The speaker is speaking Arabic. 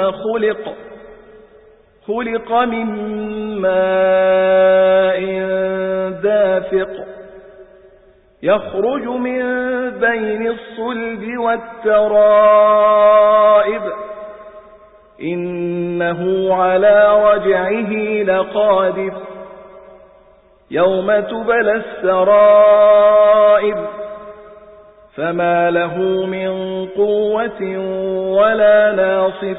خلق خلق من ماء دافق يخرج من بين الصلب والترائب. إنه على رجعه لقادر. يوم تبلى السرائب فما له من قوة ولا ناصف